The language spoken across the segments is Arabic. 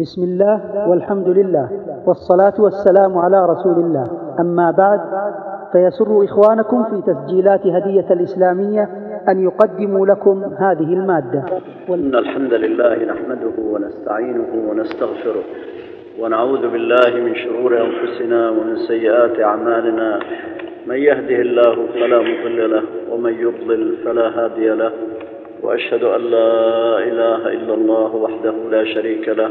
بسم الله والحمد لله والصلاة والسلام على رسول الله. أما بعد فيسر إخوانكم في تسجيلات هدية الإسلامية أن يقدموا لكم هذه المادة. إن الحمد لله نحمده ونستعينه ونستغفره ونعوذ بالله من شرور أنفسنا ومن سيئات أعمالنا. من يهده الله فلا مضل له ومن يضلل فلا هادي له. وأشهد أن لا إله إلا الله وحده لا شريك له.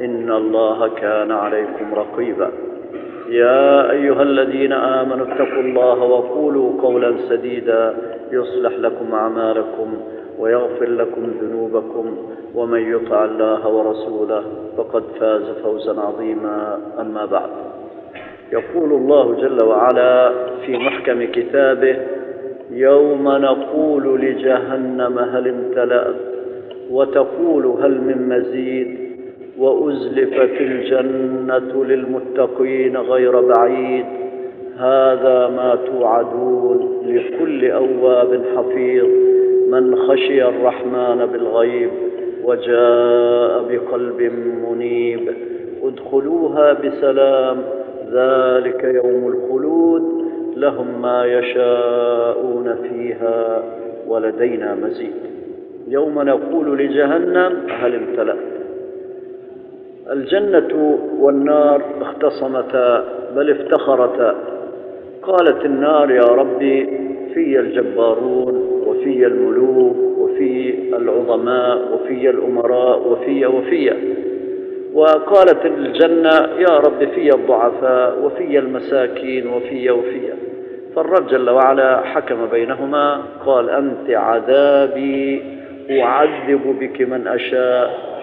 إن الله كان عليكم رقيبا. يا أيها الذين آمنوا اتقوا الله وقولوا قولا سديدا يصلح لكم أعمالكم ويغفر لكم ذنوبكم ومن يطع الله ورسوله فقد فاز فوزا عظيما. أما بعد يقول الله جل وعلا في محكم كتابه يوم نقول لجهنم هل امتلأت وتقول هل من مزيد؟ وأزلفت الجنة للمتقين غير بعيد. هذا ما توعدون لكل أواب حفيظ. من خشي الرحمن بالغيب وجاء بقلب منيب. ادخلوها بسلام. ذلك يوم الخلود. لهم ما يشاءون فيها ولدينا مزيد. يوم نقول لجهنم هل امتلأت الجنة والنار اختصمتا بل افتخرتا قالت النار يا ربي في الجبارون وفي الملوك وفي العظماء وفي الأمراء وفي وفي. وقالت الجنة يا رب في الضعفاء وفي المساكين وفي وفي. فالرب جل وعلا حكم بينهما قال أنت عذابي أعذب بك من أشاء.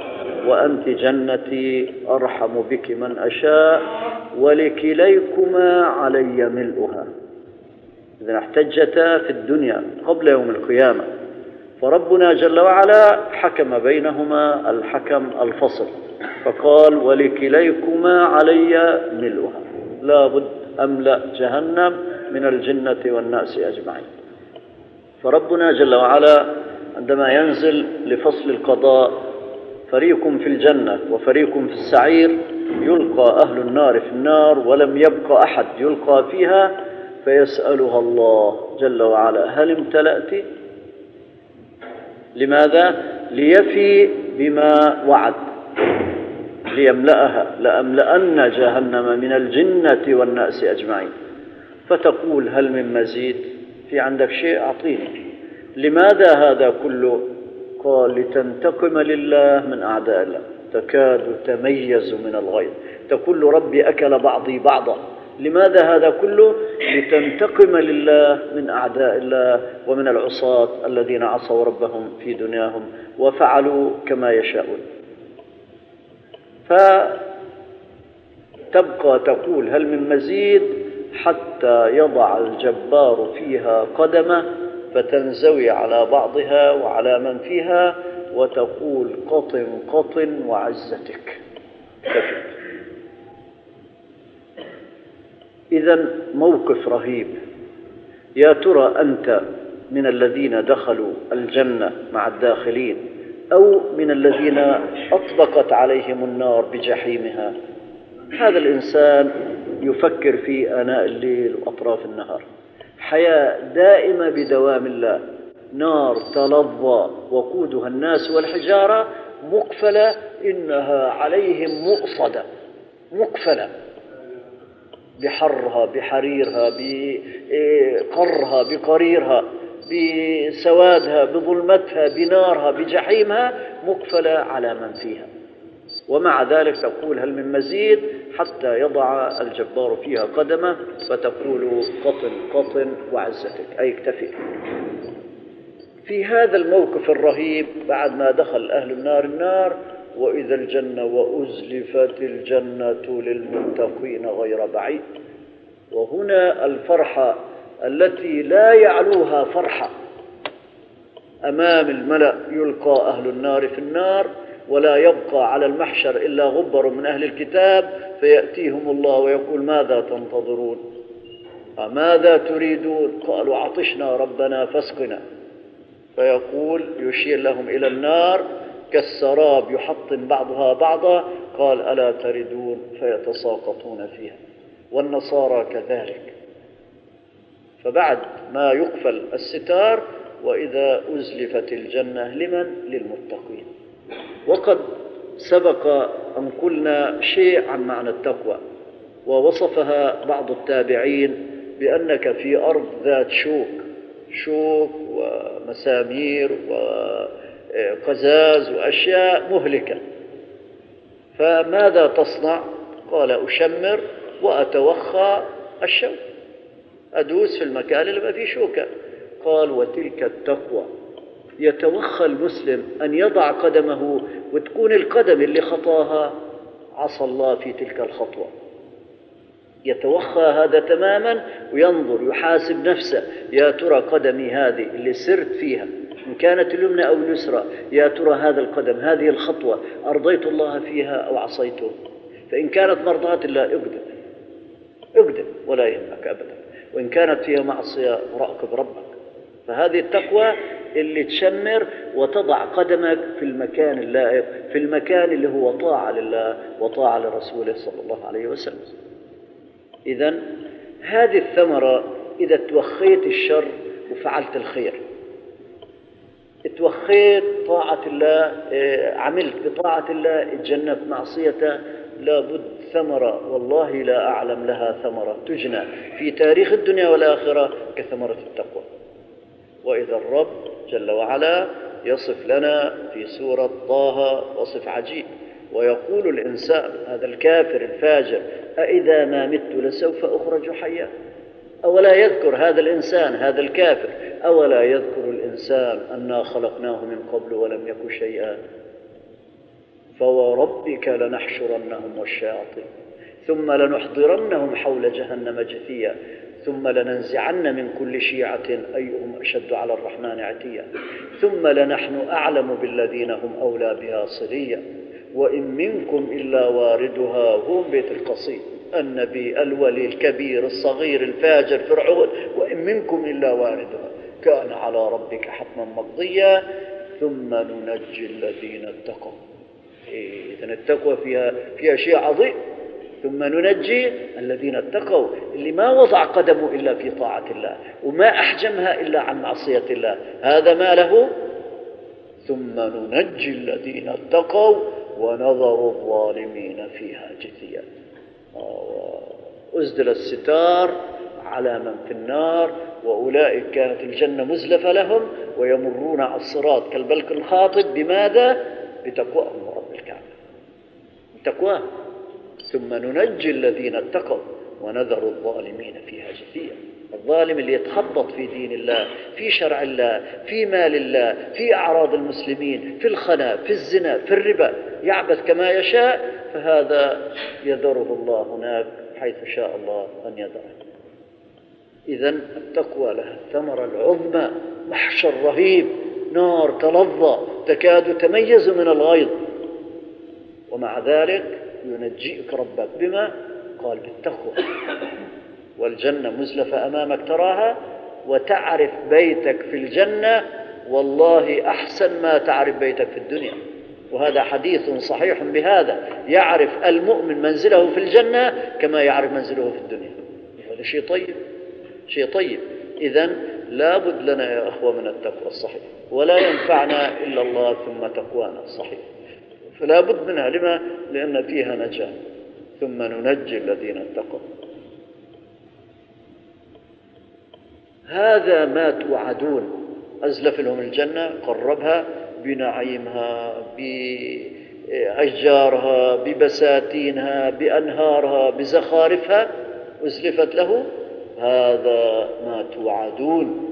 وأنت جنتي أرحم بك من أشاء ولكليكما علي ملؤها. إذا احتجتا في الدنيا قبل يوم القيامة. فربنا جل وعلا حكم بينهما الحكم الفصل. فقال ولكليكما علي ملؤها. لابد أملأ جهنم من الجنة والناس أجمعين. فربنا جل وعلا عندما ينزل لفصل القضاء فريق في الجنة وفريق في السعير يلقى أهل النار في النار ولم يبق أحد يلقى فيها فيسألها الله جل وعلا. هل امتلأت؟ لماذا؟ ليفي بما وعد. ليملأها. لأملأن جهنم من الجنة والناس أجمعين. فتقول هل من مزيد؟ في عندك شيء؟ أعطيني. لماذا هذا كله؟ قال لتنتقم لله من أعداء الله. تكاد تميز من الغيظ. تقول ربي أكل بعضي بعضا. لماذا هذا كله؟ لتنتقم لله من أعداء الله ومن العصاة الذين عصوا ربهم في دنياهم وفعلوا كما يشاءون. فتبقى تقول هل من مزيد حتى يضع الجبار فيها قدمه فتنزوي على بعضها وعلى من فيها وتقول قطن قطن وعزتك. إذا موقف رهيب. يا ترى أنت من الذين دخلوا الجنة مع الداخلين أو من الذين أطبقت عليهم النار بجحيمها؟ هذا الإنسان يفكر في آناء الليل وأطراف النهار. حياة دائمة بدوام الله. نار تلظى وقودها الناس والحجارة مقفلة إنها عليهم مؤصدة. مقفلة. بحرها بحريرها بقرها بقريرها بسوادها بظلمتها بنارها بجحيمها مقفلة على من فيها. ومع ذلك تقول هل من مزيد حتى يضع الجبار فيها قدمه فتقول قطن قطن وعزتك. أي اكتفي. في هذا الموقف الرهيب بعد ما دخل أهل النار النار وإذا الجنة وأزلفت الجنة للمتقين غير بعيد. وهنا الفرحة التي لا يعلوها فرحة. أمام الملأ يلقى أهل النار في النار. ولا يبقى على المحشر إلا غبر من أهل الكتاب فيأتيهم الله ويقول ماذا تنتظرون؟ ماذا تريدون؟ قالوا عطشنا ربنا فاسقنا. فيقول يشير لهم إلى النار كالسراب يحطم بعضها بعضا قال ألا تردون؟ فيتساقطون فيها. والنصارى كذلك. فبعد ما يقفل الستار وإذا أزلفت الجنة لمن؟ للمتقين. وقد سبق أن قلنا شيء عن معنى التقوى ووصفها بعض التابعين بأنك في أرض ذات شوك شوك ومسامير وقزاز وأشياء مهلكة. فماذا تصنع؟ قال أشمر وأتوخى الشوك أدوس في المكان اللي ما فيه شوكة. قال وتلك التقوى. يتوخى المسلم أن يضع قدمه وتكون القدم اللي خطاها عصى الله في تلك الخطوة. يتوخى هذا تماما وينظر يحاسب نفسه يا ترى قدمي هذه اللي سرت فيها إن كانت اليمنى أو اليسرى يا ترى هذا القدم هذه الخطوة أرضيت الله فيها أو عصيته؟ فإن كانت مرضاة الله أقدم أقدم ولا يهمك أبدا. وإن كانت فيها معصية راقب ربك فهذه التقوى اللي تشمر وتضع قدمك في المكان اللائق في المكان اللي هو طاعة لله وطاعة لرسوله صلى الله عليه وسلم. إذا هذه الثمرة إذا توخيت الشر وفعلت الخير. توخيت طاعة الله إيه، عملت بطاعة الله تجنبت معصيته لابد ثمرة والله لا أعلم لها ثمرة تجنى في تاريخ الدنيا والآخرة كثمرة التقوى. وإذا الرب جل وعلا يصف لنا في سورة طه وصف عجيب ويقول الإنسان هذا الكافر الفاجر أإذا ما مت لسوف أخرج حيا؟ أولا يذكر هذا الإنسان هذا الكافر أولا يذكر الإنسان أنا خلقناه من قبل ولم يك شيئا. فوربك لنحشرنهم والشياطين ثم لنحضرنهم حول جهنم جثيا. ثم لننزعن من كل شيعة أيهم أشد على الرحمن عتيا. ثم لنحن أعلم بالذين هم أولى بها صليا. وإن منكم إلا واردها هو بيت القصيد النبي الولي الكبير الصغير الفاجر فرعون. وإن منكم إلا واردها. كان على ربك حتما مقضيا. ثم ننجي الذين اتقوا. إيه إذا التقوى فيها فيها شيء عظيم ثم ننجي الذين اتقوا اللي ما وضع قدمه إلا في طاعة الله وما أحجمها إلا عن معصية الله. هذا ما له. ثم ننجي الذين اتقوا ونظر الظالمين فيها جثيا. أزدل الستار على من في النار وأولئك كانت الجنة مزلفة لهم ويمرون على الصراط كالبلك الخاطب. بماذا؟ بتقواهم رب الكعبة. بتقواهم. ثم ننجي الذين اتقوا ونذر الظالمين فيها جثيا. الظالم اللي يتخبط في دين الله في شرع الله في مال الله في أعراض المسلمين في الخنا في الزنا في الربا يعبث كما يشاء فهذا يذره الله هناك حيث شاء الله أن يذره. إذا التقوى لها الثمرة العظمى محشر رهيب نار تلظى تكاد تميز من الغيظ. ومع ذلك ينجيك ربك. بما؟ قال بالتقوى. والجنة مزلفة أمامك تراها وتعرف بيتك في الجنة. والله أحسن ما تعرف بيتك في الدنيا. وهذا حديث صحيح بهذا. يعرف المؤمن منزله في الجنة كما يعرف منزله في الدنيا. هذا شيء طيب. شيء طيب. إذا لابد لنا يا أخوة من التقوى الصحيح. ولا ينفعنا إلا الله ثم تقوانا. الصحيح فلا بد منها. لما؟ لأن فيها نجاة. ثم ننجي الذين اتقوا. هذا ما توعدون. أزلف لهم الجنة قربها بنعيمها بأشجارها ببساتينها بأنهارها بزخارفها. أزلفت له. هذا ما توعدون.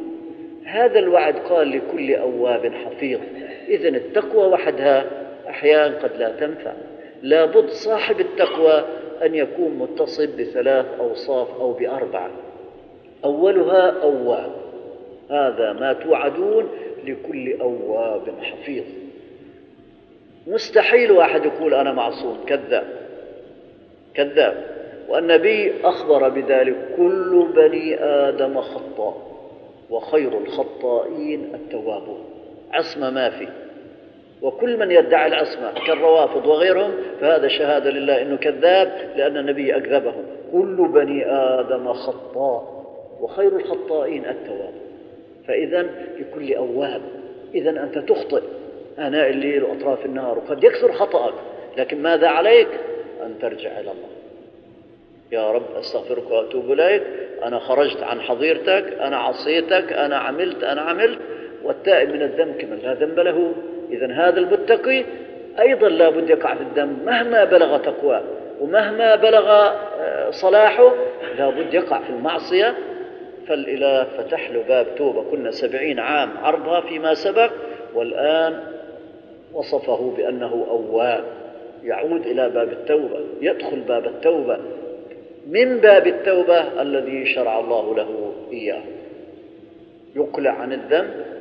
هذا الوعد قال لكل أواب حفيظ. إذن التقوى وحدها أحيانا قد لا تنفع. لابد صاحب التقوى أن يكون متصف بثلاث أوصاف أو بأربعة. أولها أواب. هذا ما توعدون لكل أواب حفيظ. مستحيل واحد يقول أنا معصوم كذاب. كذاب. والنبي أخبر بذلك كل بني آدم خطاء وخير الخطائين التوابون. عصمة ما في. وكل من يدعي العصمة كالروافض وغيرهم فهذا شهادة لله أنه كذاب لأن النبي أكذبهم. كل بني آدم خطاء وخير الخطائين التواب. فإذا لكل أواب إذا أنت تخطئ. آناء الليل وأطراف النهار وقد يكثر خطأك لكن ماذا عليك؟ أن ترجع إلى الله. يا رب أستغفرك وأتوب إليك. أنا خرجت عن حظيرتك أنا عصيتك أنا عملت أنا عملت. والتائب من الذنب كمن لا ذنب له. إذا هذا المتقي أيضا لا بد يقع في الذنب مهما بلغ تقواه ومهما بلغ آه، صلاحه لا بد يقع في المعصية. فالإله فتح له باب توبة. كنا سبعين عام عرضها فيما سبق والآن وصفه بأنه أواب. يعود إلى باب التوبة يدخل باب التوبة. من باب التوبة الذي شرع الله له إياه. يقلع عن الذنب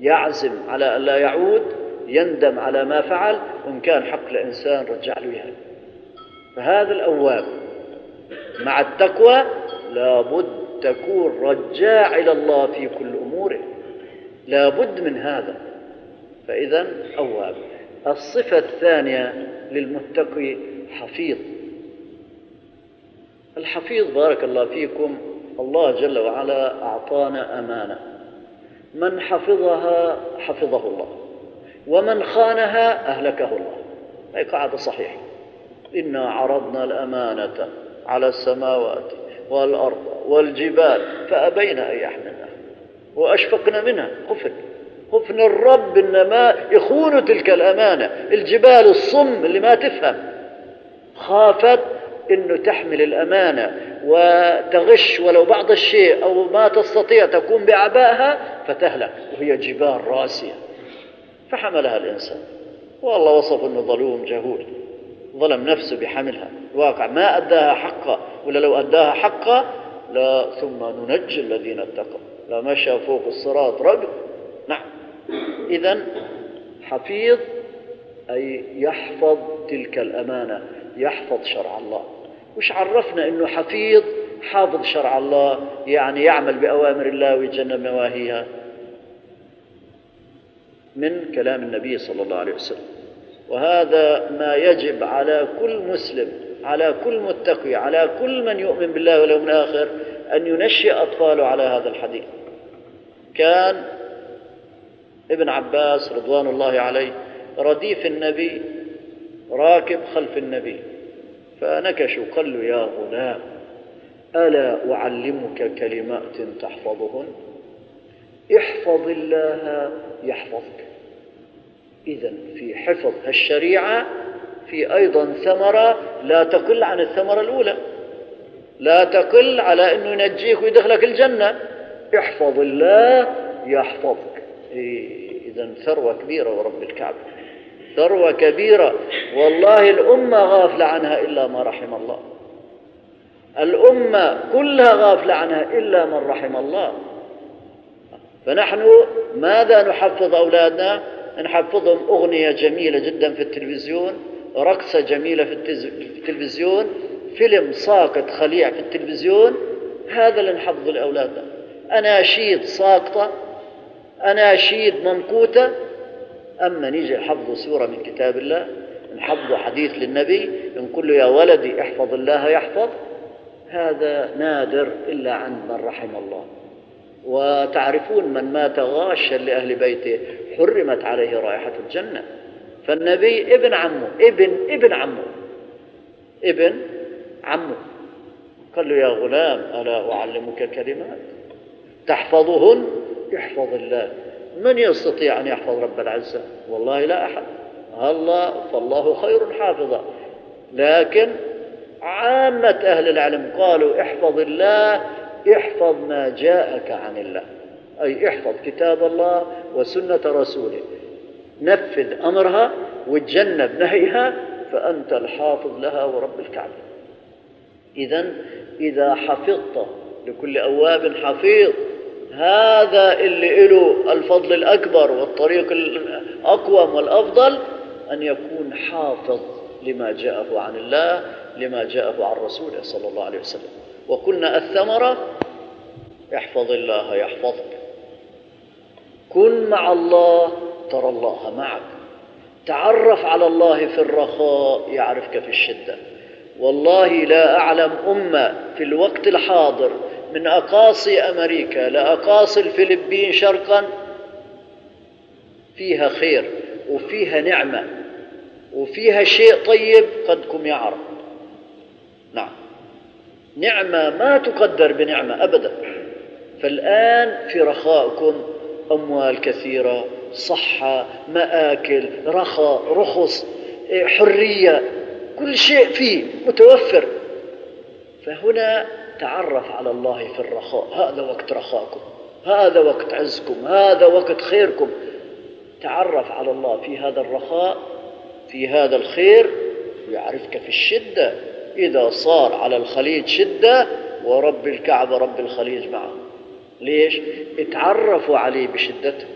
يعزم على أن لا يعود يندم على ما فعل وإن كان حق الإنسان رجع له إياه فهذا الأواب. مع التقوى لابد تكون رجاع إلى الله في كل أموره. لابد من هذا. فإذا أواب. الصفة الثانية للمتقي حفيظ. الحفيظ بارك الله فيكم. الله جل وعلا أعطانا أمانة. من حفظها حفظه الله ومن خانها أهلكه الله. هي قاعدة صحيحة. إنا عرضنا الأمانة على السماوات والأرض والجبال فأبين أن يحملنها وأشفقن منها. خفن. خفن الرب إنما يخون تلك الأمانة. الجبال الصم اللي ما تفهم. خافت إنه تحمل الأمانة وتغش ولو بعض الشيء أو ما تستطيع تقوم بأعبائها فتهلك وهي جبال راسية. فحملها الإنسان. والله وصف إنه ظلوم جهول. ظلم نفسه بحملها. الواقع ما أداها حقها ولا لو أداها حقها لا ثم ننجي الذين اتقوا. لا مشى فوق الصراط رجل. نعم. اذا حفيظ أي يحفظ تلك الأمانة. يحفظ شرع الله. وش عرفنا إنه حفيظ حافظ شرع الله يعني يعمل بأوامر الله ويتجنب نواهيها من كلام النبي صلى الله عليه وسلم. وهذا ما يجب على كل مسلم على كل متقي على كل من يؤمن بالله واليوم الآخر أن ينشئ أطفاله على هذا الحديث. كان ابن عباس رضوان الله عليه رديف النبي راكب خلف النبي. فنكشوا قال له يا غلام ألا أعلمك كلمات تحفظهن؟ احفظ الله يحفظك. إذا في حفظ الشريعة في أيضا ثمرة لا تقل عن الثمرة الأولى. لا تقل على أنه ينجيك ويدخلك الجنة. احفظ الله يحفظك. إذا ثروة كبيرة ورب الكعبة. ثروة كبيرة. والله الأمة غافلة عنها إلا ما رحم الله. الأمة كلها غافلة عنها إلا من رحم الله. فنحن ماذا نحفظ أولادنا؟ نحفظهم أغنية جميلة جدا في التلفزيون رقصة جميلة في التلفزيون فيلم ساقط خليع في التلفزيون هذا اللي نحفظه لأولادنا. أناشيد ساقطة أناشيد ممقوتة أما نيجي حفظ سورة من كتاب الله نحفظ حديث للنبي نقول له يا ولدي احفظ الله يحفظ هذا نادر إلا عن من رحم الله. وتعرفون من مات غاشا لأهل بيته حرمت عليه رائحة الجنة. فالنبي ابن عمه ابن ابن عمه ابن عمه. قال له يا غلام ألا أعلمك كلمات تحفظهن؟ يحفظ الله. من يستطيع أن يحفظ رب العزة؟ والله لا أحد. الله فالله خير حافظا. لكن عامة أهل العلم قالوا احفظ الله احفظ ما جاءك عن الله. أي احفظ كتاب الله وسنة رسوله. نفذ أمرها وتجنب نهيها فأنت الحافظ لها ورب الكعبة. إذا إذا حفظت لكل أواب حفيظ هذا اللي له الفضل الأكبر والطريق الأقوم والأفضل أن يكون حافظ لما جاءه عن الله لما جاءه عن رسوله صلى الله عليه وسلم. وقلنا الثمرة احفظ الله يحفظك. كن مع الله ترى الله معك. تعرف على الله في الرخاء يعرفك في الشدة. والله لا أعلم أمة في الوقت الحاضر من أقاصي أمريكا لأقاصي الفلبين شرقا فيها خير وفيها نعمة وفيها شيء طيب قدكم يعرف نعم. نعمة ما تقدر بنعمة أبدا. فالآن في رخائكم أموال كثيرة صحة مآكل رخاء رخص حرية كل شيء فيه متوفر. فهنا تعرف على الله في الرخاء. هذا وقت رخاكم هذا وقت عزكم هذا وقت خيركم. تعرف على الله في هذا الرخاء في هذا الخير ويعرفك في الشدة. إذا صار على الخليج شدة ورب الكعبة رب الخليج معه. ليش؟ اتعرفوا عليه بشدته.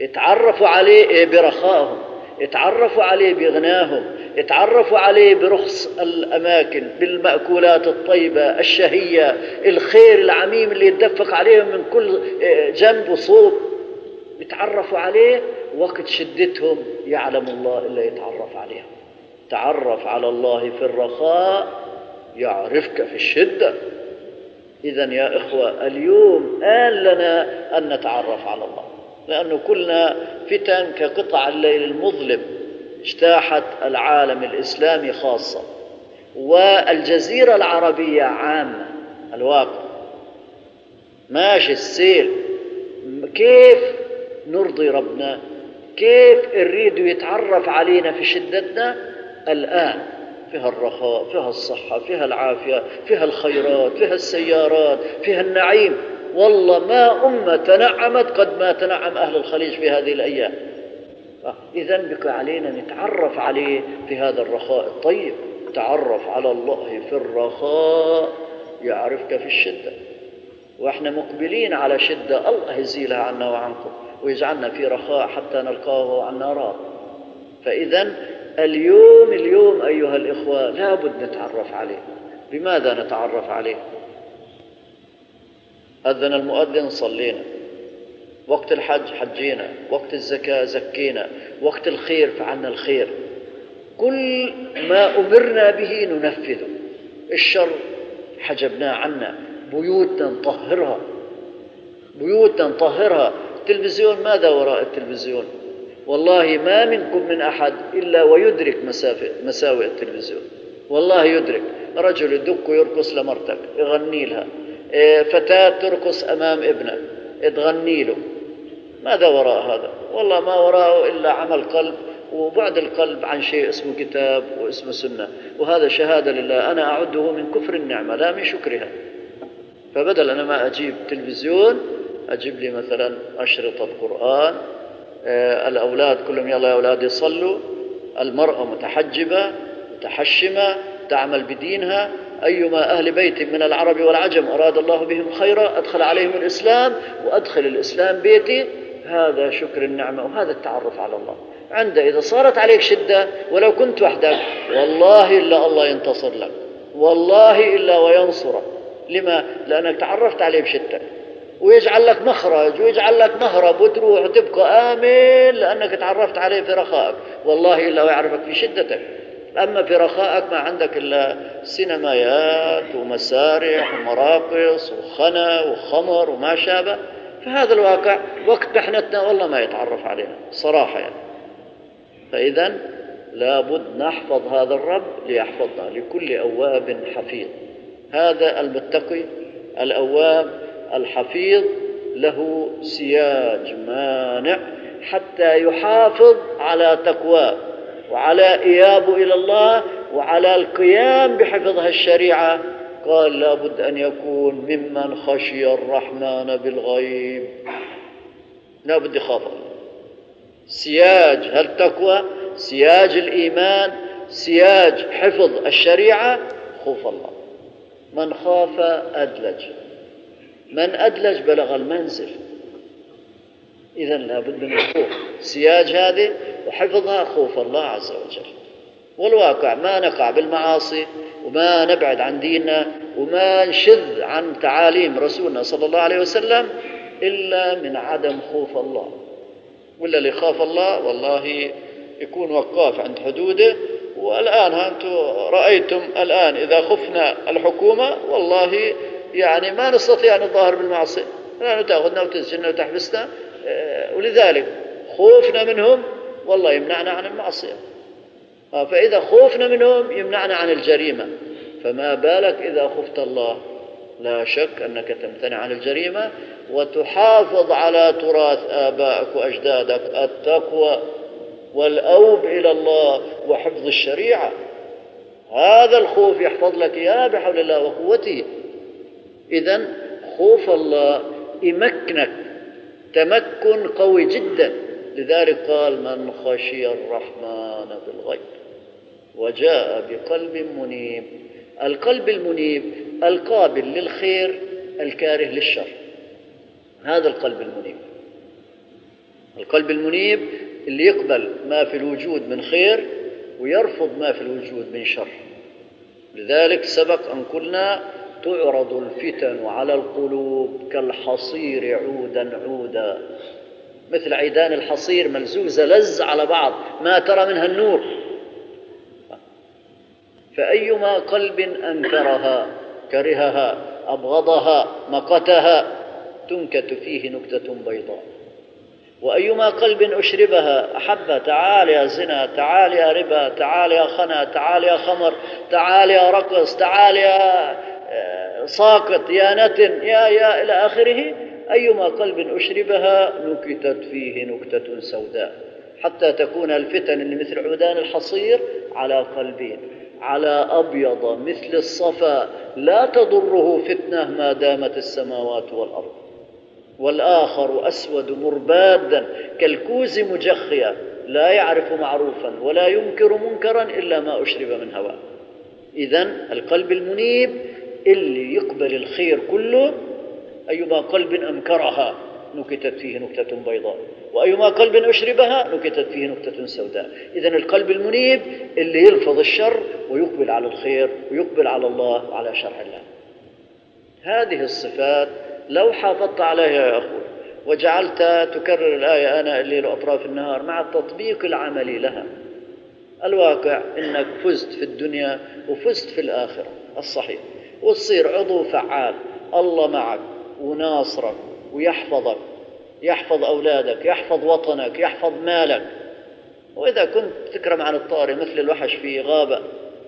اتعرفوا عليه برخائهم. اتعرفوا عليه بغناهم اتعرفوا عليه برخص الأماكن بالمأكولات الطيبة الشهية الخير العميم اللي يتدفق عليهم من كل جنب وصوب. يتعرفوا عليه وقت شدتهم يعلم الله إلا يتعرف عليهم. تعرف على الله في الرخاء يعرفك في الشدة. إذا يا إخوة اليوم آن لنا أن نتعرف على الله. لأنه كلنا فتن كقطع الليل المظلم اجتاحت العالم الإسلامي خاصة والجزيرة العربية عامة. الواقع ماشي السيل. كيف نرضي ربنا؟ كيف نريد يتعرف علينا في شدتنا؟ الآن فيها الرخاء فيها الصحة فيها العافية فيها الخيرات فيها السيارات فيها النعيم. والله ما أمة تنعمت قد ما تنعم أهل الخليج في هذه الأيام. إذا بك علينا نتعرف عليه في هذا الرخاء. الطيب تعرف على الله في الرخاء. يعرفك في الشدة. وإحنا مقبلين على شدة. الله يزيلها عنا وعنكم ويجعلنا في رخاء حتى نلقاه عنا راض فإذا اليوم اليوم أيها الإخوة لابد نتعرف عليه. بماذا نتعرف عليه؟ أذن المؤذن صلينا. وقت الحج حجينا. وقت الزكاة زكينا. وقت الخير فعلنا الخير. كل ما أمرنا به ننفذه. الشر حجبناه عنا. بيوتنا نطهرها بيوتنا نطهرها التلفزيون ماذا وراء التلفزيون؟ والله ما منكم من أحد إلا ويدرك مساوئ التلفزيون. والله يدرك. رجل يدق ويرقص لمرتك. يغني لها. فتاة ترقص أمام ابنك تغني له. ماذا وراء هذا؟ والله ما وراءه إلا عمل قلب وبعد القلب عن شيء اسمه كتاب واسمه سنة. وهذا شهادة لله. أنا أعده من كفر النعمة لا من شكرها. فبدل أنا ما أجيب تلفزيون أجيب لي مثلا أشرطة قرآن آه، الأولاد كلهم يلا يا أولاد يصلوا المرأة متحجبة متحشمة تعمل بدينها. أيما أهل بيت من العرب والعجم أراد الله بهم خيرا أدخل عليهم الإسلام وأدخل الإسلام بيتي. هذا شكر النعمة وهذا التعرف على الله. عند إذا صارت عليك شدة ولو كنت وحدك والله إلا الله ينتصر لك. والله إلا وينصرك لما؟ لأنك تعرفت عليه بشدة. ويجعل لك مخرج ويجعل لك مهرب وتروح وتبقى آمن لأنك تعرفت عليه في رخائك. والله إلا ويعرفك في شدتك. أما في رخائك ما عندك إلا سينمايات ومسارح ومراقص وخنا وخمر وما شابه فهذا الواقع وقت محنتنا والله ما يتعرف علينا صراحة يعني. فإذا لابد نحفظ هذا الرب ليحفظنا لكل أواب حفيظ. هذا المتقي الأواب الحفيظ له سياج مانع حتى يحافظ على تقواه. وعلى إيابه إلى الله وعلى القيام بحفظها الشريعة. قال لابد أن يكون ممن خشي الرحمن بالغيب. لابد يخاف سياج هالتقوى سياج الإيمان سياج حفظ الشريعة. خوف الله. من خاف أدلج. من أدلج بلغ المنزل. إذا لابد من الخوف سياج هذه وحفظها خوف الله عز وجل. والواقع ما نقع بالمعاصي وما نبعد عن ديننا وما نشذ عن تعاليم رسولنا صلى الله عليه وسلم إلا من عدم خوف الله. ولا اللي خاف الله والله يكون وقاف عند حدوده. والآن أنتم رأيتم الآن إذا خفنا الحكومة والله يعني ما نستطيع أن نظاهر بالمعصية. لأنه تأخذنا وتسجننا وتحبسنا. ولذلك خوفنا منهم والله يمنعنا عن المعصية. آه، فإذا خوفنا منهم يمنعنا عن الجريمة. فما بالك إذا خفت الله؟ لا شك أنك تمتنع عن الجريمة وتحافظ على تراث آبائك وأجدادك التقوى والأوب إلى الله وحفظ الشريعة. هذا الخوف يحفظ لك إياه بحول الله وقوته. إذا خوف الله يمكنك تمكن قوي جدا. لذلك قال من خشي الرحمن بالغيب وجاء بقلب منيب. القلب المنيب القابل للخير الكاره للشر. هذا القلب المنيب. القلب المنيب اللي يقبل ما في الوجود من خير ويرفض ما في الوجود من شر. لذلك سبق أن قلنا تعرض الفتن على القلوب كالحصير عودا عودا. مثل عيدان الحصير ملزوزة لز على بعض ما ترى منها النور. فأيما قلب أنكرها كرهها أبغضها مقتها تنكت فيه نكتة بيضاء. وأيما قلب أشربها أحب تعال يا زنا تعال يا ربا تعال يا خنا تعال يا خمر تعال يا رقص تعال يا ساقط يا نتن يا يا إلى آخره أيما قلب أشربها نكتت فيه نكتة سوداء حتى تكون الفتن اللي مثل عودان الحصير على قلبين على أبيض مثل الصفا لا تضره فتنة ما دامت السماوات والأرض. والآخر أسود مربادا كالكوز مجخيا لا يعرف معروفا ولا ينكر منكرا إلا ما أشرب من هواء. إذا القلب المنيب اللي يقبل الخير كله أيما قلب أنكرها نكتت فيه نكتة بيضاء. وأيما قلب أشربها نكتت فيه نكتة سوداء. إذا القلب المنيب اللي يلفظ الشر ويقبل على الخير ويقبل على الله وعلى شرع الله. هذه الصفات لو حافظت عليها يا أخوي وجعلت تكرر الآية آناء الليل وأطراف النهار مع التطبيق العملي لها. الواقع أنك فزت في الدنيا وفزت في الآخرة الصحيح. وتصير عضو فعال. الله معك وناصرك ويحفظك يحفظ أولادك يحفظ وطنك يحفظ مالك. وإذا كنت تكرم عن الطاري مثل الوحش في غابة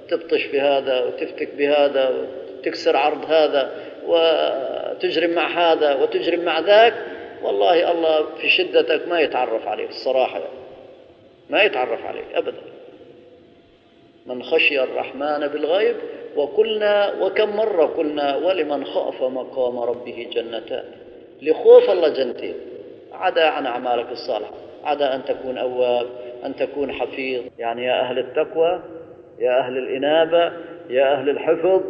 تبطش بهذا وتفتك بهذا وتكسر عرض هذا وتجرم مع هذا وتجرم مع ذاك والله الله في شدتك ما يتعرف عليك الصراحة ما يتعرف عليك أبدا. من خشي الرحمن بالغيب وقلنا وكم مرة قلنا ولمن خاف مقام ربه جنتان؟ لخوف الله جنتين. عدا عن أعمالك الصالحة. عدا أن تكون أواب أن تكون حفيظ. يعني يا أهل التقوى يا أهل الإنابة يا أهل الحفظ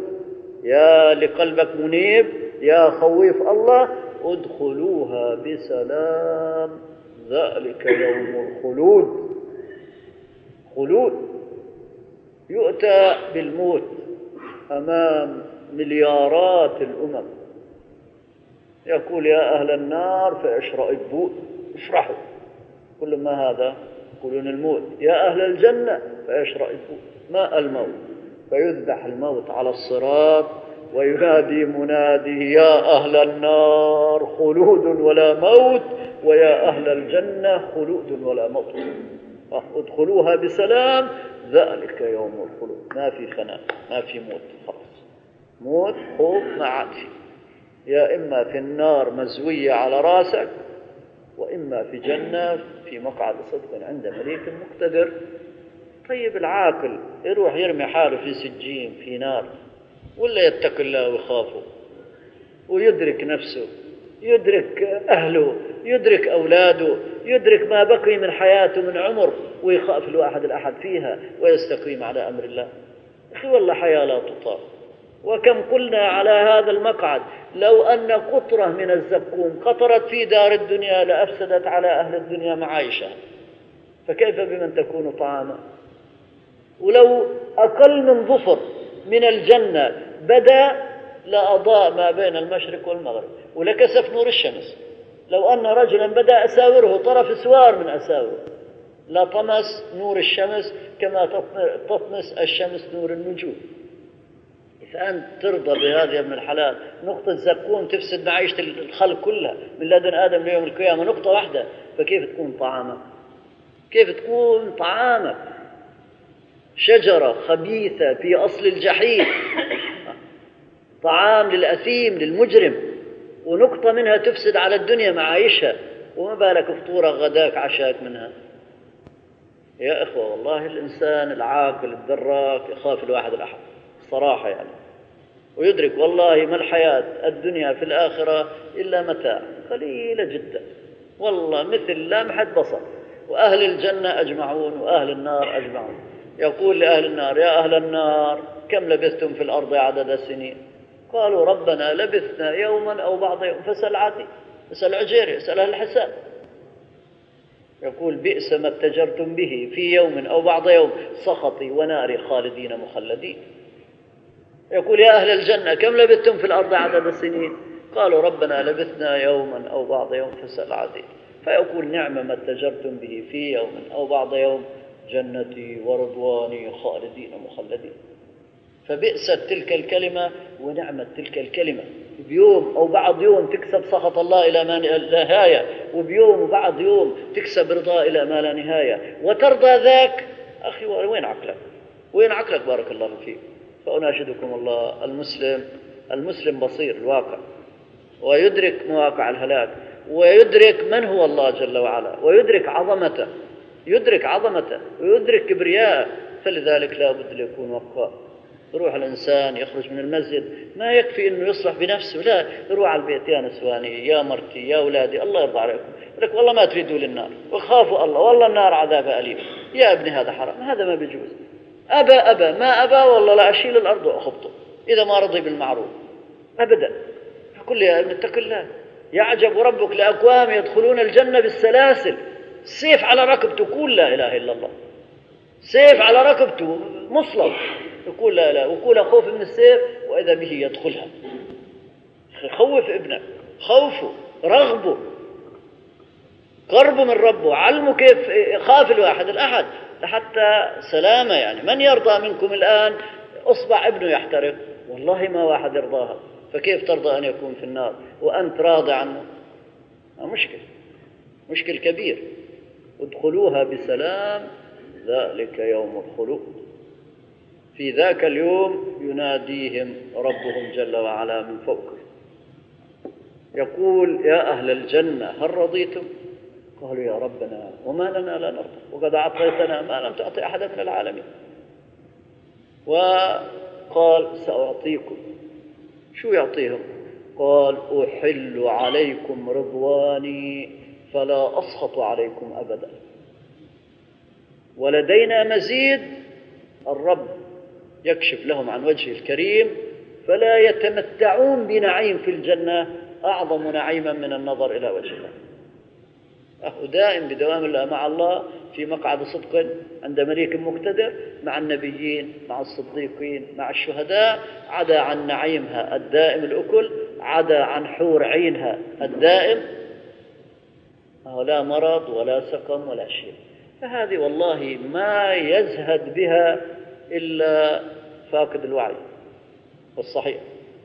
يا لقلبك منيب يا خويف الله ادخلوها بسلام. ذلك يوم الخلود. خلود. يؤتى بالموت. أمام مليارات الأمم. يقول يا أهل النار فاشرئبوا افرحوا كل ما هذا؟ يقولون الموت. يا أهل الجنة فاشرئبوا ما الموت؟ فيذبح الموت على الصراط وينادي منادي يا أهل النار خلود ولا موت. ويا أهل الجنة خلود ولا موت. ادخلوها بسلام. ذلك يوم الخلود. ما في خناق ما في موت خلاص. موت خوف ما عاد في يا إما في النار مزوية على راسك وإما في جنة في مقعد صدق عند مليك مقتدر. طيب العاقل يروح يرمي حاله في سجين في نار ولا يتقي الله ويخافه ويدرك نفسه. يدرك أهله يدرك أولاده يدرك ما بقي من حياته من عمر ويخاف الواحد الأحد فيها ويستقيم على أمر الله. أخي والله حياة لا تطاق. وكم قلنا على هذا المقعد لو أن قطرة من الزقوم قطرت في دار الدنيا لأفسدت على أهل الدنيا معايشها فكيف بمن تكون طعاما؟ ولو أقل من ظفر من الجنة بدا لأضاء ما بين المشرق والمغرب ولكسف نور الشمس. لو أن رجلا بدأ أساوره طرف سوار من أساوره. لطمس نور الشمس كما تطمس الشمس نور النجوم. فأنت ترضى بهذا يا ابن الحلال. نقطة زقوم تفسد معيشة الخلق كلها. من لدن آدم ليوم القيامة نقطة واحدة. فكيف تكون طعامك كيف تكون طعامك شجرة خبيثة في أصل الجحيم. طعام للأثيم للمجرم ونقطة منها تفسد على الدنيا معايشها. وما بالك فطورك غداك عشاك منها؟ يا إخوة والله الإنسان العاقل الدراك يخاف الواحد الأحد الصراحة يعني. ويدرك والله ما الحياة الدنيا في الآخرة إلا متاع قليلة جدا. والله مثل لمحة بصر. وأهل الجنة أجمعون وأهل النار أجمعون. يقول لأهل النار يا أهل النار كم لبثتم في الأرض عدد السنين؟ قالوا ربنا لبثنا يوما أو بعض يوم فسأل عدي اسأل عجيري اسأل أهل الحساب. يقول بئس ما اتجرتم به في يوم أو بعض يوم سخطي وناري خالدين مخلدين. يقول يا أهل الجنة كم لبثتم في الأرض عدد السنين؟ قالوا ربنا لبثنا يوما أو بعض يوم فسأل عدي فيقول نعم ما اتجرتم به في يوم أو بعض يوم جنتي ورضواني خالدين مخلدين. فبئست تلك الكلمة ونعمت تلك الكلمة. بيوم أو بعض يوم تكسب سخط الله إلى ما لا نهاية وبيوم وبعض يوم تكسب رضا إلى ما لا نهاية. وترضى ذاك أخي وين عقلك؟ وين عقلك؟ بارك الله فيك. فأناشدكم الله المسلم المسلم بصير الواقع. ويدرك مواقع الهلاك. ويدرك من هو الله جل وعلا. ويدرك عظمته. يدرك عظمته. ويدرك كبرياءه. فلذلك لا بد ليكون وقفا يروح الإنسان يخرج من المسجد. ما يكفي أنه يصلح بنفسه. لا يروح على البيت. يا نسواني يا مرتي يا أولادي الله يرضى عليكم. لك والله ما تريدوا للنار. وخافوا الله. والله النار عذابها أليم. يا ابني هذا حرام. هذا ما بيجوز. أبى أبى ما أبى والله لا أشيل الأرض وأخبطه. إذا ما رضي بالمعروف. أبدا. فقل يا ابن اتق الله. يعجب ربك لأقوام يدخلون الجنة بالسلاسل. سيف على ركبته. يقول لا إله إلا الله. سيف على ركبته مصلب. يقول لا لا. وقول خوف من السيف وإذا به يدخلها. خوف ابنك. خوفه رغبه قربه من ربه علمه كيف خاف الواحد الأحد. لحتى سلامة يعني. من يرضى منكم الآن؟ أصبع ابنه يحترق. والله ما واحد يرضاها. فكيف ترضى أن يكون في النار؟ وأنت راضي عنه؟ مشكل مشكل كبير ادخلوها بسلام. ذلك يوم الخلود في ذاك اليوم يناديهم ربهم جل وعلا من فوقه. يقول يا أهل الجنة هل رضيتم؟ قالوا يا ربنا وما لنا لا نرضى وقد أعطيتنا ما لم تعطي أحدا من العالمين. وقال سأعطيكم. شو يعطيهم؟ قال أحل عليكم رضواني فلا أسخط عليكم أبدا. ولدينا مزيد الرب يكشف لهم عن وجهه الكريم فلا يتمتعون بنعيم في الجنة أعظم نعيما من النظر إلى وجه الله أهو دائم بدوام الله مع الله في مقعد صدق عند مليك مقتدر مع النبيين مع الصديقين مع الشهداء عدا عن نعيمها الدائم الأكل عدا عن حور عينها الدائم. لا مرض ولا سقم ولا شيء. فهذه والله ما يزهد بها إلا فاقد الوعي والصحيح.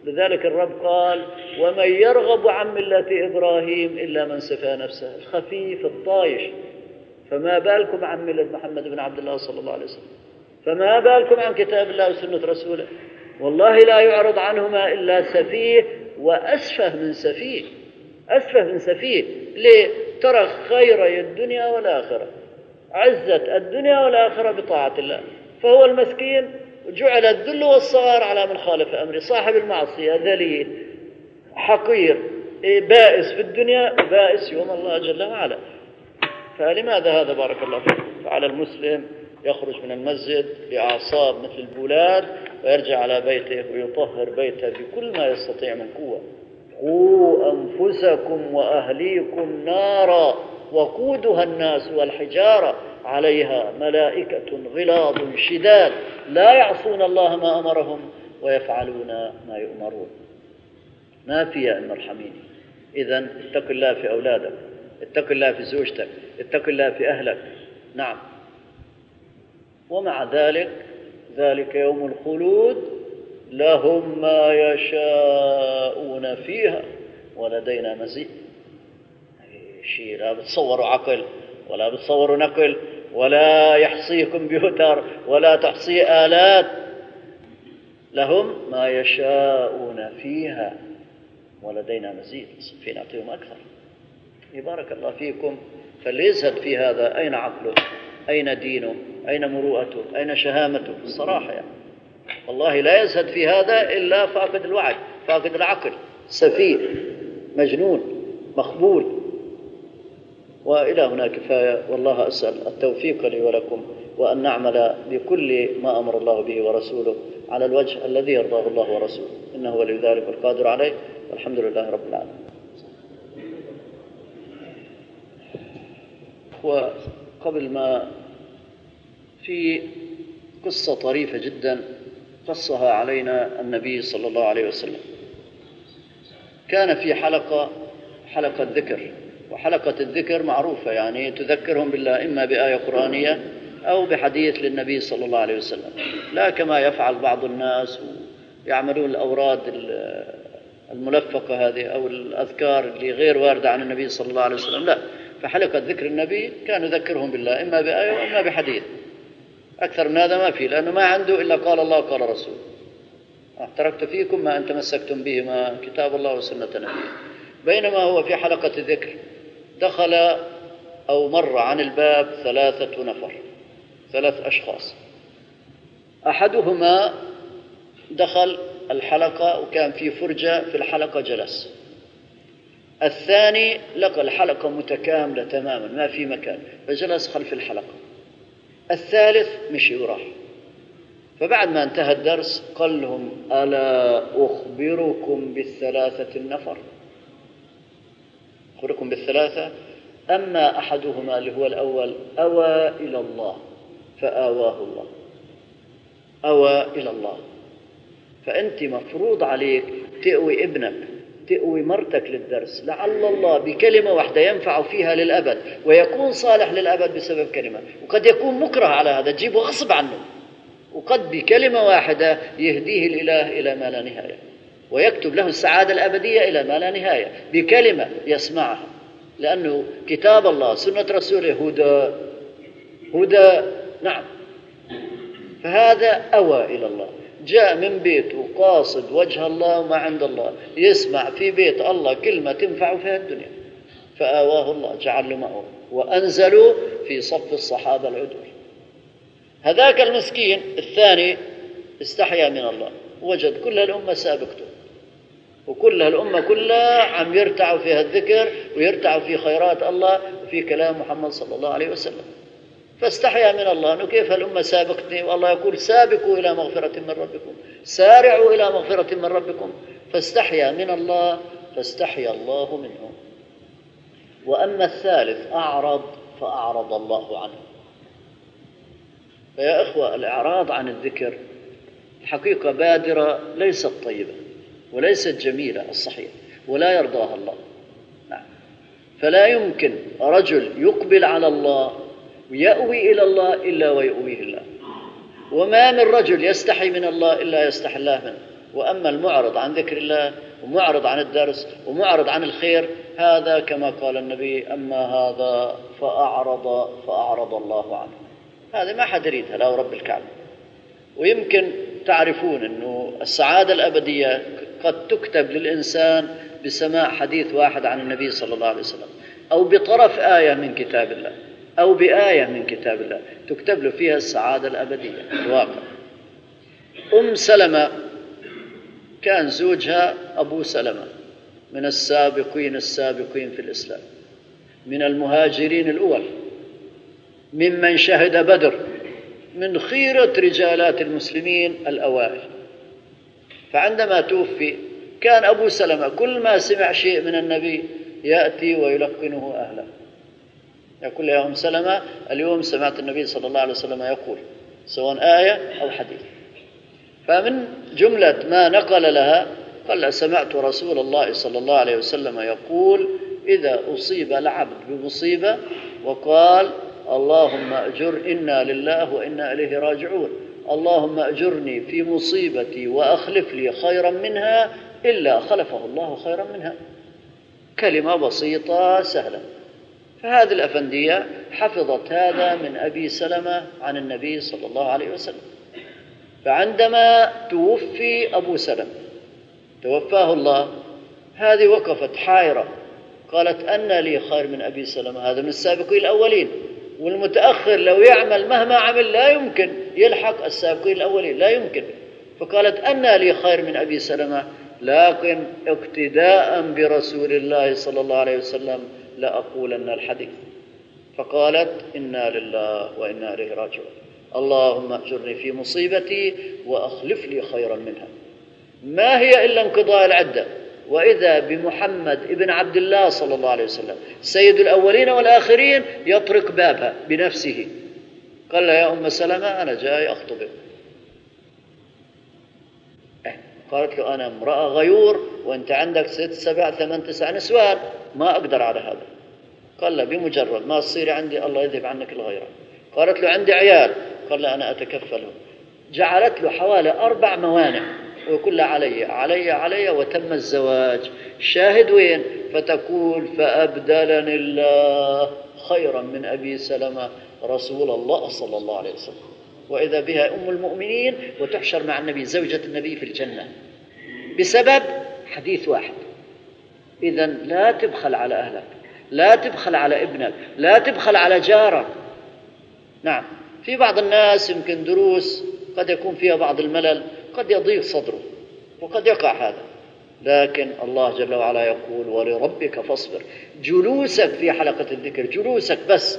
لذلك الرب قال ومن يرغب عن ملة إبراهيم إلا من سفى نفسه. الخفيف الطايش. فما بالكم عن ملة محمد بن عبد الله صلى الله عليه وسلم؟ فما بالكم عن كتاب الله وسنة رسوله؟ والله لا يعرض عنهما إلا سفيه وأسفه من سفيه. أسفه من سفيه. ليه ترى خيري الدنيا والآخرة. عزة الدنيا والآخرة بطاعة الله. فهو المسكين جعل الذل والصغار على من خالف أمره. صاحب المعصية ذليل حقير بائس في الدنيا وبائس يوم الله جل وعلا. فلماذا هذا؟ بارك الله فيكم فعلى المسلم يخرج من المسجد بأعصاب مثل البولاد ويرجع على بيته ويطهر بيته بكل ما يستطيع من قوة. قوا أنفسكم وأهليكم نارا. وقودها الناس والحجارة عليها ملائكة غلاظ شداد لا يعصون الله ما أمرهم ويفعلون ما يؤمرون. ما في يا أم إذا اتق الله في أولادك اتق الله في زوجتك اتق الله في أهلك. نعم. ومع ذلك ذلك يوم الخلود لهم ما يشاءون فيها ولدينا مزيد. شيء لا بتصوروا عقل ولا بتصوروا نقل ولا يحصيه كمبيوتر ولا تحصي آلات. لهم ما يشاءون فيها ولدينا مزيد في نعطيهم أكثر. بارك الله فيكم فليزهد في هذا أين عقله أين دينه أين مروءته أين شهامته؟ الصراحة يعني. والله لا يزهد في هذا إلا فاقد الوعي فاقد العقل سفيه مجنون مخبول. وإلى هنا كفاية والله أسأل التوفيق لي ولكم وأن نعمل بكل ما أمر الله به ورسوله على الوجه الذي يرضاه الله ورسوله. إنه ولي ذلك القادر عليه. والحمد لله رب العالمين. وقبل ما في قصة طريفة جدا قصها علينا النبي صلى الله عليه وسلم. كان في حلقة حلقة ذكر وحلقة الذكر معروفة يعني تذكرهم بالله إما بآية قرآنية أو بحديث للنبي صلى الله عليه وسلم. لا كما يفعل بعض الناس يعملون الأوراد الملفقة هذه أو الأذكار اللي غير واردة عن النبي صلى الله عليه وسلم لا. فحلقة ذكر النبي كان يذكرهم بالله إما بآية وإما بحديث. أكثر من هذا ما في لأنه ما عنده إلا قال الله قال رسول. تركت فيكم ما أن تمسكتم بهما كتاب الله وسنة نبيه. بينما هو في حلقة ذكر دخل أو مر عن الباب ثلاثة نفر ثلاث أشخاص. أحدهما دخل الحلقة وكان في فرجة في الحلقة جلس. الثاني لقى الحلقة متكاملة تماما ما في مكان فجلس خلف الحلقة. الثالث مشي وراح. فبعد ما انتهى الدرس قال لهم ألا أخبركم بالثلاثة النفر؟ أخبركم بالثلاثة أما أحدهما اللي هو الأول أوى إلى الله فآواه الله. أوى إلى الله. فأنت مفروض عليك تأوي ابنك تأوي مرتك للدرس لعل الله بكلمة واحدة ينفع فيها للأبد ويكون صالح للأبد بسبب كلمة. وقد يكون مكره على هذا تجيبه غصب عنه. وقد بكلمة واحدة يهديه الإله إلى ما لا نهاية. ويكتب له السعادة الأبدية إلى ما لا نهاية بكلمة يسمعها. لأنه كتاب الله سنة رسوله هدى. هدى نعم. فهذا أوى إلى الله. جاء من بيته قاصد وجه الله وما عند الله. يسمع في بيت الله كلمة تنفع في الدنيا. فآواه الله جعل له مأوى. وأنزلوا في صف الصحابة العدول. هذاك المسكين الثاني استحيا من الله. وجد كل الأمة سابقته. وكل الأمة كلها عم يرتعوا في هالذكر ويرتعوا في خيرات الله وفي كلام محمد صلى الله عليه وسلم. فاستحيا من الله. أنه كيف الأمة سابقتني؟ والله يقول سابقوا إلى مغفرة من ربكم. سارعوا إلى مغفرة من ربكم. فاستحيا من الله فاستحيا الله منه وأما الثالث أعرض فأعرض الله عنه. فيا إخوة الإعراض عن الذكر الحقيقة بادرة ليست طيبة. وليست جميلة الصحيح. ولا يرضاها الله. نعم. فلا يمكن رجل يقبل على الله ويأوي إلى الله إلا ويؤويه الله. وما من رجل يستحي من الله إلا يستحي الله منه. وأما المعرض عن ذكر الله ومعرض عن الدرس ومعرض عن الخير هذا كما قال النبي أما هذا فأعرض فأعرض الله عنه. هذه ما حد يريدها لا رب الكعبة. ويمكن تعرفون أنه السعادة الأبدية قد تكتب للإنسان بسماع حديث واحد عن النبي صلى الله عليه وسلم أو بطرف آية من كتاب الله أو بآية من كتاب الله تكتب له فيها السعادة الأبدية الواقع. أم سلمة كان زوجها أبو سلمة من السابقين السابقين في الإسلام من المهاجرين الأول ممن شهد بدر. من خيرة رجالات المسلمين الأوائل. فعندما توفي كان أبو سلمة كل ما سمع شيء من النبي يأتي ويلقنه أهله. يقول يا أم سلمة اليوم سمعت النبي صلى الله عليه وسلم يقول سواء آية أو حديث. فمن جملة ما نقل لها قال سمعت رسول الله صلى الله عليه وسلم يقول إذا أصيب العبد بمصيبة وقال اللهم أجر إنا لله وإنا إليه راجعون. اللهم أجرني في مصيبتي وأخلف لي خيرا منها إلا خلفه الله خيرا منها. كلمة بسيطة سهلة. فهذه الأفندية حفظت هذا من أبي سلمة عن النبي صلى الله عليه وسلم. فعندما توفي أبو سلمة توفاه الله هذه وقفت حائرة. قالت أن لي خير من أبي سلمة هذا من السابقين الأولين. والمتأخر لو يعمل مهما عمل لا يمكن يلحق السابقين الأولين لا يمكن. فقالت أن لي خير من أبي سلمة لكن اقتداء برسول الله صلى الله عليه وسلم لأقولن الحديث. فقالت إنا لله وإنا إليه راجعون. اللهم أجرني في مصيبتي وأخلف لي خيرا منها. ما هي إلا انقضاء العدة؟ وإذا بمحمد ابن عبد الله صلى الله عليه وسلم سيد الأولين والآخرين يطرق بابها بنفسه. قال يا أم سلمة أنا جاي أخطبك. إيه، قالت له أنا امرأة غيور وأنت عندك ست سبع ثمان تسع نسوان ما أقدر على هذا. قال له بمجرد ما تصيري عندي الله يذهب عنك الغيرة. قالت له عندي عيال. قال له أنا أتكفلهم. جعلت له حوالي أربع موانع. وكل علي علي علي وتم الزواج. شاهد وين؟ فتقول فأبدلني الله خيرا من أبي سلمة رسول الله صلى الله عليه وسلم. وإذا بها أم المؤمنين وتحشر مع النبي زوجة النبي في الجنة. بسبب حديث واحد. إذا لا تبخل على أهلك لا تبخل على ابنك لا تبخل على جارك. نعم. في بعض الناس يمكن دروس قد يكون فيها بعض الملل قد يضيق صدره وقد يقع هذا. لكن الله جل وعلا يقول ولربك فاصبر. جلوسك في حلقة الذكر جلوسك بس.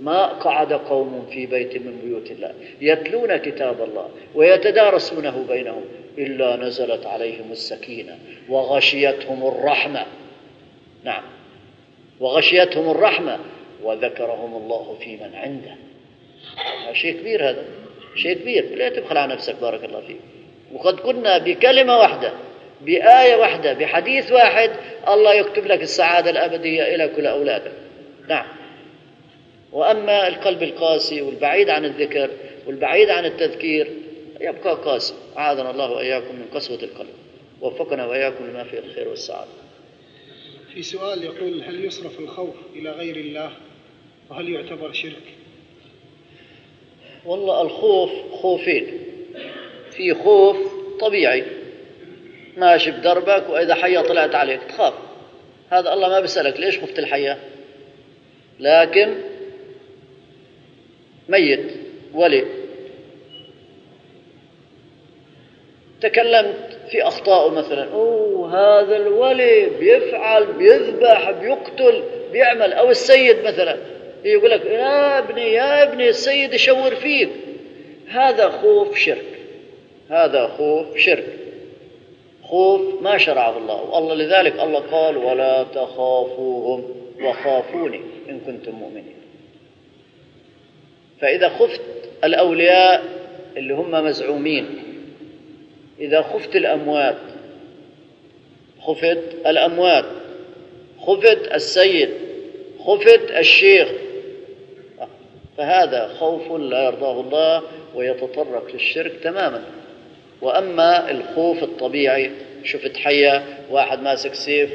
ما قعد قوم في بيت من بيوت الله. يتلون كتاب الله ويتدارسونه بينهم إلا نزلت عليهم السكينة وغشيتهم الرحمة. نعم. وغشيتهم الرحمة وذكرهم الله في من عنده. شيء كبير هذا. شيء كبير. لا تبخل على نفسك بارك الله فيك. وقد قلنا بكلمة واحدة بآية واحدة بحديث واحد الله يكتب لك السعادة الأبدية إلى كل أولادك. نعم. وأما القلب القاسي والبعيد عن الذكر والبعيد عن التذكير يبقى قاسي. أعاذنا الله وإياكم من قسوة القلب. وفقنا وإياكم لما فيه الخير والسعادة. في سؤال يقول هل يصرف الخوف إلى غير الله؟ وهل يعتبر شرك؟ والله الخوف خوفين. في خوف طبيعي. ماشي بدربك وإذا حية طلعت عليك تخاف. هذا الله ما بيسألك ليش خفت الحية؟ لكن ميت ولي. تكلمت في أخطاء مثلا أوه هذا الولي بيفعل بيذبح بيقتل بيعمل. أو السيد مثلا يقول لك يا ابني يا ابني السيد يشور فيك. هذا خوف شرك. هذا خوف شرك. خوف ما شرعه الله. والله لذلك الله قال ولا تخافوهم وخافوني إن كنتم مؤمنين. فإذا خفت الأولياء اللي هم مزعومين إذا خفت الأموات خفت الأموات خفت السيد خفت الشيخ فهذا خوف لا يرضاه الله ويتطرق للشرك تماما. وأما الخوف الطبيعي شفت حية واحد ماسك سيف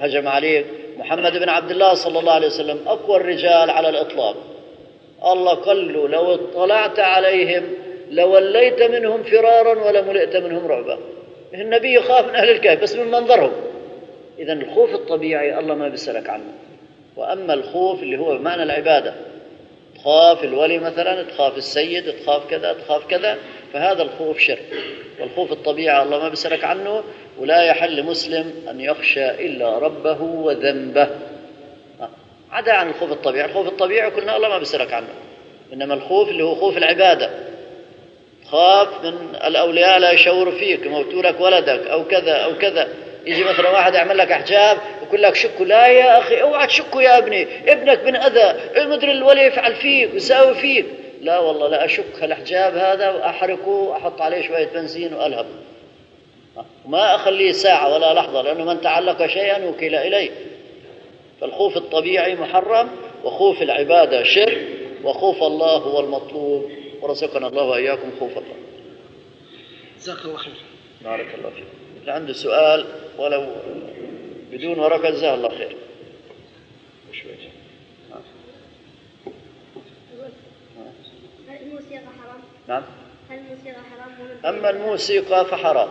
هجم عليك محمد بن عبد الله صلى الله عليه وسلم أقوى الرجال على الإطلاق. الله قال له لو اطلعت عليهم لوليت منهم فرارا ولملئت منهم رعبا. النبي يخاف من أهل الكهف بس من منظرهم. إذا الخوف الطبيعي الله ما بيسألك عنه. وأما الخوف اللي هو بمعنى العبادة تخاف الولي مثلا تخاف السيد تخاف كذا تخاف كذا فهذا الخوف شرك والخوف الطبيعي الله ما بيسألك عنه ولا يحل مسلم أن يخشى إلا ربه وذنبه. عدا عن الخوف الطبيعي. الخوف الطبيعي قلنا الله ما بيسألك عنه. إنما الخوف اللي هو خوف العبادة. خاف من الأولياء لا يشوروا فيك يموتوا لك ولدك أو كذا أو كذا. يجي مثلا واحد يعمل لك حجاب يقول لك شكوا لا يا أخي أوعى تشكوا يا ابني ابنك بن أذى المدري الولي يفعل فيك ويساوي فيك. لا والله لا أشك الحجاب هذا وأحرقه وأحط عليه شوية بنزين وألهب ما أخليه ساعة ولا لحظة لأنه من تعلق شيئا وكل إليه. فالخوف الطبيعي محرم وخوف العبادة شرك وخوف الله هو المطلوب. ورزقنا الله وإياكم خوف الله جزاك الله خير. بارك الله فيك. اللي عنده سؤال. ولو بدون ورقة جزاه الله خير. شوي هل الموسيقى حرام؟ نعم. هل الموسيقى حرام؟ أما الموسيقى فحرام.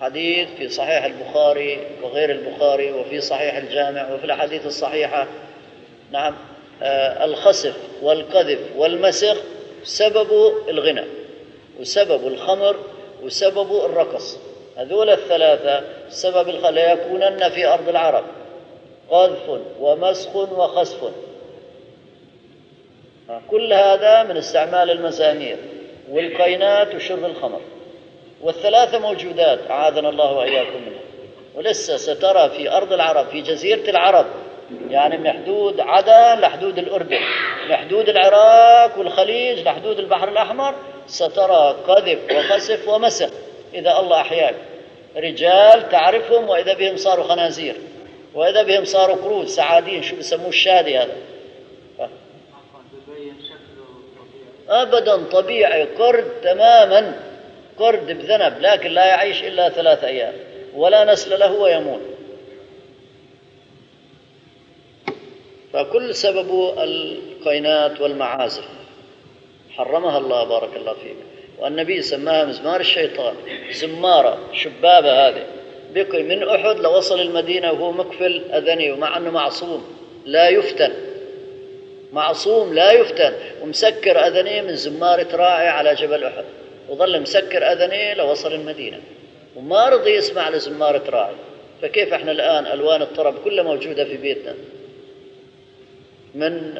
حديث في صحيح البخاري وغير البخاري وفي صحيح الجامع وفي الأحاديث الصحيحة. نعم. آه الخسف والقذف والمسخ سبب الغنى وسبب الخمر وسبب الرقص. هذول الثلاثة سبب الخ... ليكونن في أرض العرب. قذف ومسخ وخسف. كل هذا من استعمال المزامير والقينات وشرب الخمر. والثلاثة موجودات أعاذنا الله وإياكم منها. ولسه سترى في أرض العرب في جزيرة العرب يعني من حدود عدن لحدود الأردن من حدود العراق والخليج لحدود البحر الأحمر سترى قذف وخسف ومسخ. إذا الله أحياك. رجال تعرفهم وإذا بهم صاروا خنازير وإذا بهم صاروا قرود سعادين شو بسموه الشادي هذا؟ أبدا طبيعي قرد تماما قرد بذنب لكن لا يعيش إلا ثلاث أيام ولا نسل له ويموت. فكل سبب القينات والمعازف. حرمها الله بارك الله فيك. والنبي سماها مزمار الشيطان. زمارة شبابة هذه. بقي من أحد لوصل المدينة وهو مقفل أذني ومع أنه معصوم. لا يفتن. معصوم لا يفتن. ومسكر أذنيه من زمارة راعي على جبل أحد. وظل مسكر أذنيه لوصل المدينة. وما رضي يسمع لزمارة راعي. فكيف إحنا الآن ألوان الطرب كلها موجودة في بيتنا؟ من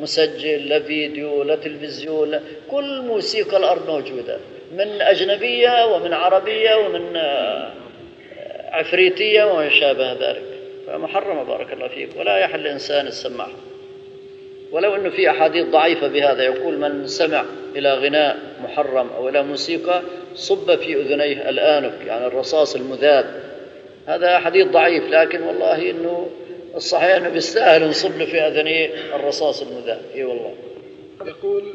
مسجل لفيديو لتلفزيون كل موسيقى الأرض موجودة من أجنبية ومن عربية ومن عفريتية وما شابه ذلك. فمحرمة بارك الله فيك ولا يحل الإنسان السماع. ولو أنه في أحاديث ضعيفة بهذا يقول من سمع إلى غناء محرم أو إلى موسيقى صب في أذنيه الآنك يعني الرصاص المذاب. هذا حديث ضعيف لكن والله أنه الصحيح أنه بيستأهل نصب له في أذنيه الرصاص المذاب إي والله. يقول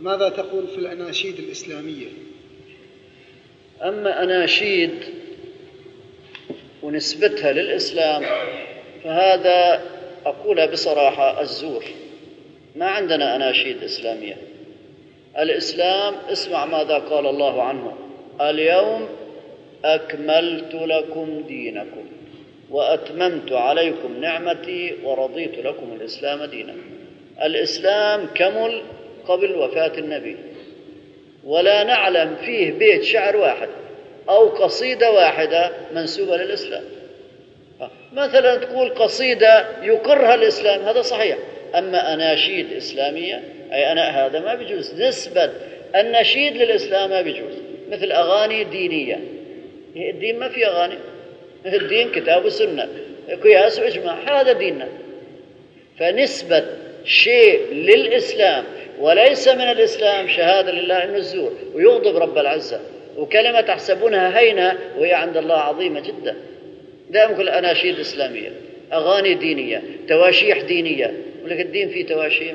ماذا تقول في الأناشيد الإسلامية؟ أما أناشيد ونسبتها للإسلام فهذا أقولها بصراحة الزور. ما عندنا أناشيد إسلامية. الإسلام اسمع ماذا قال الله عنه. اليوم أكملت لكم دينكم. وأتممت عليكم نعمتي ورضيت لكم الإسلام دينا. الإسلام كمل قبل وفاة النبي. ولا نعلم فيه بيت شعر واحد أو قصيدة واحدة منسوبة للإسلام. مثلا تقول قصيدة يقرها الإسلام هذا صحيح. أما أناشيد إسلامية أي أنا هذا ما بيجوز. نسبة النشيد للإسلام ما بيجوز. مثل أغاني دينية. الدين ما في أغاني. الدين كتاب وسنة. قياس وإجماع هذا ديننا. فنسبة شيء للإسلام وليس من الإسلام شهادة لله أنه الزور ويغضب رب العزة. وكلمة تحسبونها هينة وهي عند الله عظيمة جدا. دائما كل أناشيد إسلامية أغاني دينية تواشيح دينية. لك الدين فيه تواشيح.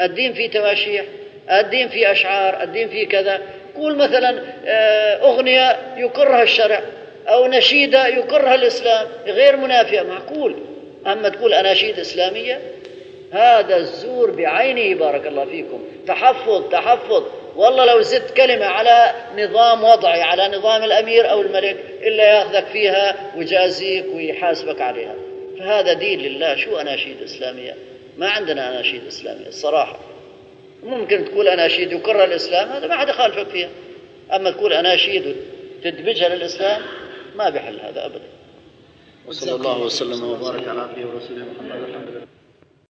الدين فيه تواشيح. الدين فيه أشعار. الدين فيه كذا. قول مثلا أغنية يقرها الشرع. أو نشيدة يقرها الإسلام غير منافية معقول. أما تقول أناشيد إسلامية؟ هذا الزور بعينه بارك الله فيكم. تحفظ تحفظ. والله لو زدت كلمة على نظام وضعي على نظام الأمير أو الملك إلا يأخذك فيها ويجازيك ويحاسبك عليها. فهذا دين لله. شو أناشيد إسلامية؟ ما عندنا أناشيد إسلامية الصراحة. ممكن تقول أناشيد يكرر الإسلام هذا ما حد يخالفك فيها. أما تقول أناشيد وتدمجها للإسلام ما بحل هذا أبدا. وصلى الله وسلم وبارك على عبده ورسوله محمد. الحمد لله